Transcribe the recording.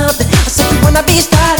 up. I said you wanna be started.